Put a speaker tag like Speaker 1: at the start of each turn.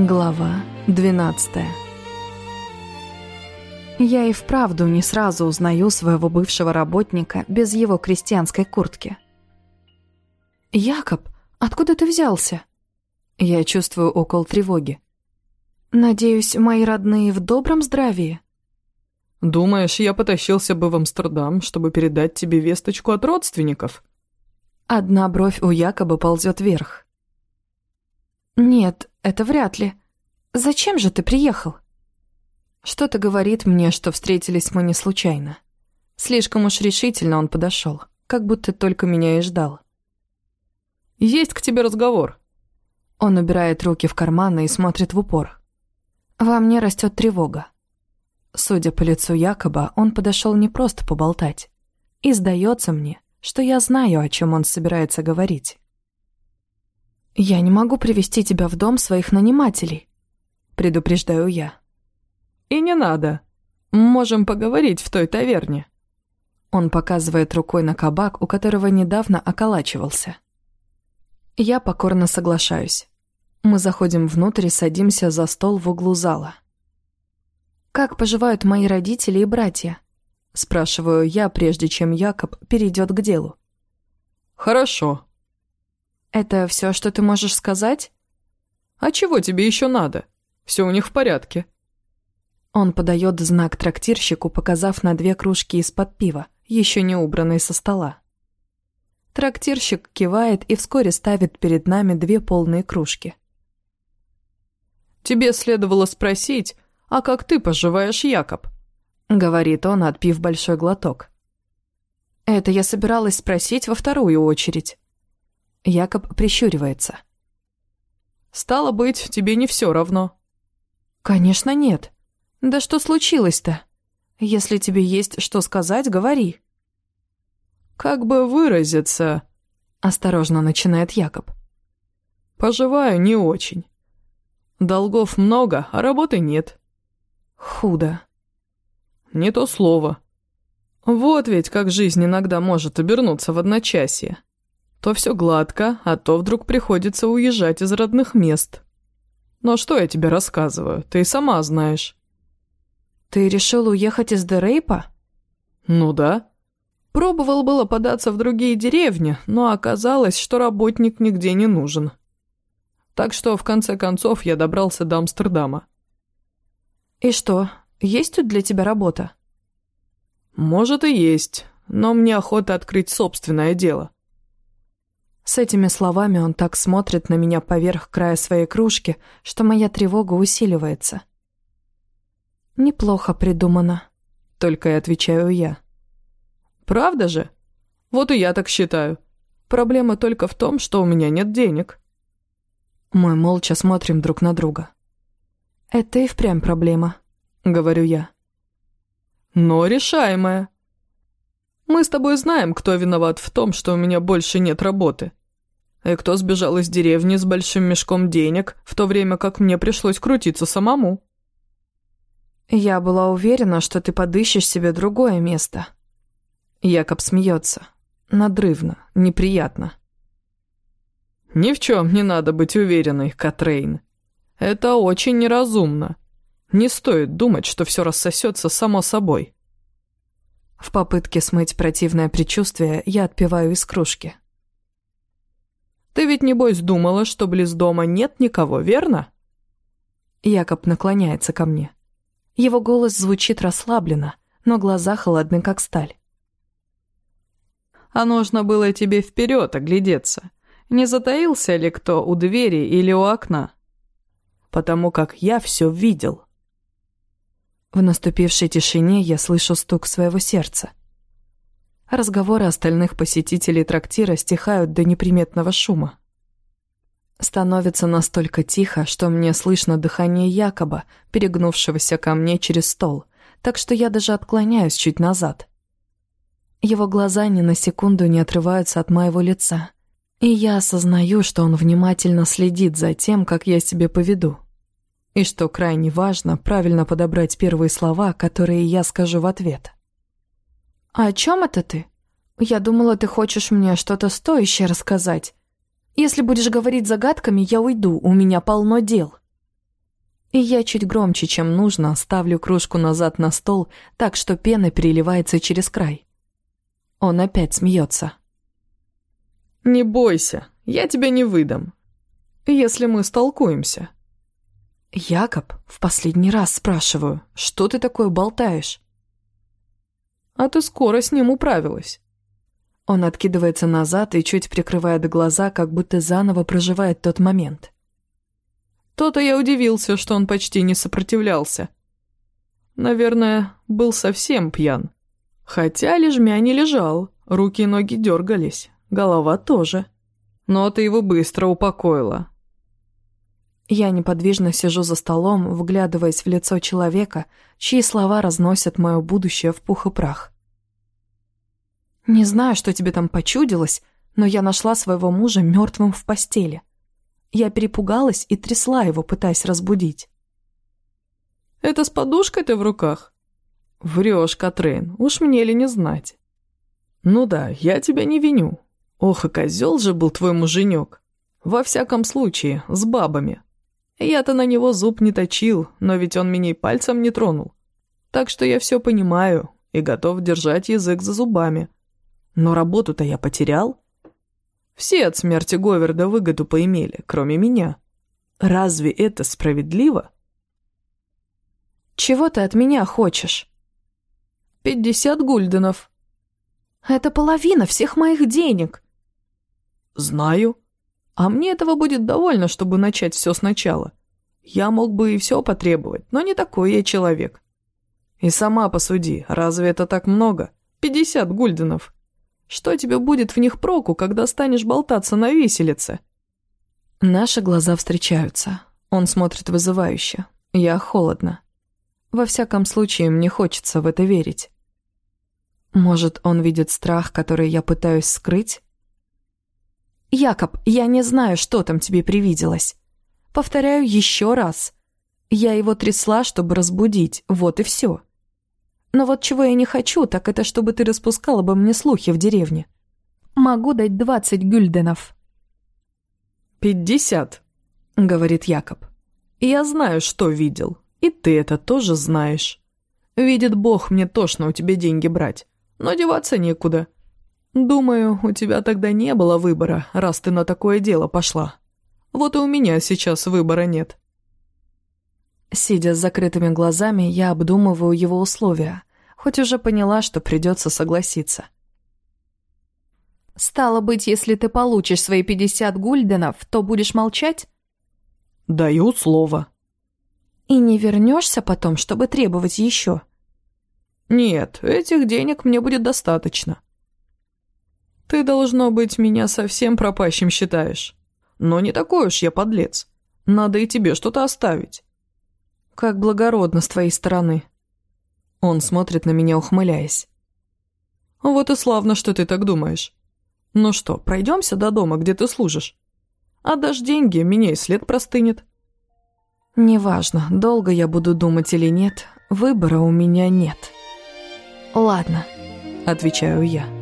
Speaker 1: Глава 12 Я и вправду не сразу узнаю своего бывшего работника без его крестьянской куртки. «Якоб, откуда ты взялся?» Я чувствую около тревоги. «Надеюсь, мои родные в добром здравии?»
Speaker 2: «Думаешь, я потащился бы в Амстердам, чтобы передать тебе весточку от родственников?»
Speaker 1: Одна бровь у Якоба ползет вверх. «Нет, это вряд ли. Зачем же ты приехал?» Что-то говорит мне, что встретились мы не случайно. Слишком уж решительно он подошел, как будто только меня и ждал.
Speaker 2: «Есть к тебе разговор».
Speaker 1: Он убирает руки в карманы и смотрит в упор. Во мне растет тревога. Судя по лицу Якоба, он подошел не просто поболтать. И сдается мне, что я знаю, о чем он собирается говорить. «Я не могу привести тебя в дом своих нанимателей», — предупреждаю я.
Speaker 2: «И не надо. Можем поговорить в той таверне».
Speaker 1: Он показывает рукой на кабак, у которого недавно околачивался. Я покорно соглашаюсь. Мы заходим внутрь и садимся за стол в углу зала. «Как поживают мои родители и братья?» Спрашиваю я, прежде чем Якоб перейдет к делу.
Speaker 2: «Хорошо»,
Speaker 1: «Это все, что ты можешь сказать?»
Speaker 2: «А чего тебе еще надо? Все у них в порядке».
Speaker 1: Он подает знак трактирщику, показав на две кружки из-под пива, еще не убранные со стола. Трактирщик кивает и вскоре ставит перед нами две полные кружки.
Speaker 2: «Тебе следовало спросить, а как ты поживаешь, Якоб?» — говорит он, отпив большой глоток.
Speaker 1: «Это я собиралась спросить во вторую очередь». Якоб прищуривается.
Speaker 2: «Стало быть, тебе не все равно».
Speaker 1: «Конечно нет. Да что случилось-то? Если тебе есть что сказать, говори».
Speaker 2: «Как бы выразиться?» — осторожно начинает Якоб. «Поживаю не очень. Долгов много, а работы нет».
Speaker 1: «Худо».
Speaker 2: «Не то слово. Вот ведь как жизнь иногда может обернуться в одночасье». То все гладко, а то вдруг приходится уезжать из родных мест. Но что я тебе рассказываю, ты и сама знаешь.
Speaker 1: Ты решил уехать из Дерейпа?
Speaker 2: Ну да. Пробовал было податься в другие деревни, но оказалось, что работник нигде не нужен. Так что, в конце концов, я добрался до Амстердама.
Speaker 1: И что, есть тут для тебя работа?
Speaker 2: Может и есть, но мне охота открыть собственное дело.
Speaker 1: С этими словами он так смотрит на меня поверх края своей кружки, что моя тревога усиливается. «Неплохо придумано», — только и отвечаю я.
Speaker 2: «Правда же? Вот и я так считаю. Проблема только в том, что у меня нет денег».
Speaker 1: Мы молча смотрим друг на друга. «Это и впрямь проблема», — говорю я.
Speaker 2: «Но решаемая. Мы с тобой знаем, кто виноват в том, что у меня больше нет работы. И кто сбежал из деревни с большим мешком денег, в то время как мне пришлось крутиться самому.
Speaker 1: Я была уверена, что ты подыщешь себе другое место. Якоб смеется. Надрывно, неприятно.
Speaker 2: Ни в чем не надо быть уверенной, Катрейн. Это очень неразумно. Не стоит думать, что все рассосется само собой.
Speaker 1: В попытке смыть противное предчувствие я отпиваю из кружки.
Speaker 2: Ты ведь, небось, думала, что близ дома нет никого, верно?»
Speaker 1: Якоб наклоняется ко мне. Его голос звучит расслабленно, но глаза холодны, как сталь.
Speaker 2: «А нужно было тебе вперед оглядеться. Не затаился ли кто у двери или у окна? Потому как я все видел».
Speaker 1: В наступившей тишине я слышу стук своего сердца. Разговоры остальных посетителей трактира стихают до неприметного шума. Становится настолько тихо, что мне слышно дыхание Якоба, перегнувшегося ко мне через стол, так что я даже отклоняюсь чуть назад. Его глаза ни на секунду не отрываются от моего лица, и я осознаю, что он внимательно следит за тем, как я себе поведу. И что крайне важно, правильно подобрать первые слова, которые я скажу в ответ. «А о чем это ты? Я думала, ты хочешь мне что-то стоящее рассказать. Если будешь говорить загадками, я уйду, у меня полно дел». И я чуть громче, чем нужно, ставлю кружку назад на стол, так что пена переливается через край. Он опять смеется.
Speaker 2: «Не бойся, я тебя не выдам, если мы столкуемся».
Speaker 1: «Якоб, в последний раз спрашиваю, что ты такое болтаешь?»
Speaker 2: «А ты скоро с ним управилась».
Speaker 1: Он откидывается назад и чуть прикрывает глаза, как будто заново проживает тот момент.
Speaker 2: То-то я удивился, что он почти не сопротивлялся. Наверное, был совсем пьян. Хотя лежмя не лежал, руки и ноги дергались, голова тоже. Но ты его быстро упокоила.
Speaker 1: Я неподвижно сижу за столом, вглядываясь в лицо человека, чьи слова разносят мое будущее в пух и прах. Не знаю, что тебе там почудилось, но я нашла своего мужа мертвым в постели. Я перепугалась и трясла его, пытаясь разбудить.
Speaker 2: «Это с подушкой ты в руках?» «Врешь, Катрин, уж мне ли не знать?» «Ну да, я тебя не виню. Ох, и козел же был твой муженек. Во всяком случае, с бабами. Я-то на него зуб не точил, но ведь он меня и пальцем не тронул. Так что я все понимаю и готов держать язык за зубами. Но работу-то я потерял. Все от смерти Говарда выгоду поимели, кроме меня. Разве это справедливо?
Speaker 1: Чего ты от меня хочешь?
Speaker 2: Пятьдесят гульденов.
Speaker 1: Это половина всех моих денег.
Speaker 2: Знаю. А мне этого будет довольно, чтобы начать все сначала. Я мог бы и все потребовать, но не такой я человек. И сама посуди, разве это так много? Пятьдесят гульденов. Что тебе будет в них проку, когда станешь болтаться на виселице?»
Speaker 1: Наши глаза встречаются. Он смотрит вызывающе. Я холодно. Во всяком случае, мне хочется в это верить. Может, он видит страх, который я пытаюсь скрыть? «Якоб, я не знаю, что там тебе привиделось. Повторяю еще раз. Я его трясла, чтобы разбудить, вот и все. Но вот чего я не хочу, так это чтобы ты распускала бы мне слухи в деревне. Могу дать двадцать гюльденов».
Speaker 2: «Пятьдесят», — говорит Якоб. «Я знаю, что видел, и ты это тоже знаешь. Видит Бог, мне тошно у тебя деньги брать, но деваться некуда. Думаю, у тебя тогда не было выбора, раз ты на такое дело пошла. Вот и у меня сейчас выбора нет».
Speaker 1: Сидя с закрытыми глазами, я обдумываю его условия, хоть уже поняла, что придется согласиться. «Стало быть, если ты получишь свои пятьдесят гульденов, то будешь молчать?»
Speaker 2: «Даю слово».
Speaker 1: «И не вернешься потом, чтобы требовать еще?»
Speaker 2: «Нет, этих денег мне будет достаточно». «Ты, должно быть, меня совсем пропащим считаешь. Но не такой уж я подлец. Надо и тебе что-то оставить».
Speaker 1: Как благородно с твоей стороны. Он смотрит на меня, ухмыляясь.
Speaker 2: Вот и славно, что ты так думаешь. Ну что, пройдемся до дома, где ты служишь? Отдашь деньги, меня и след простынет.
Speaker 1: Неважно, долго я буду думать или нет, выбора у меня нет. Ладно, отвечаю я.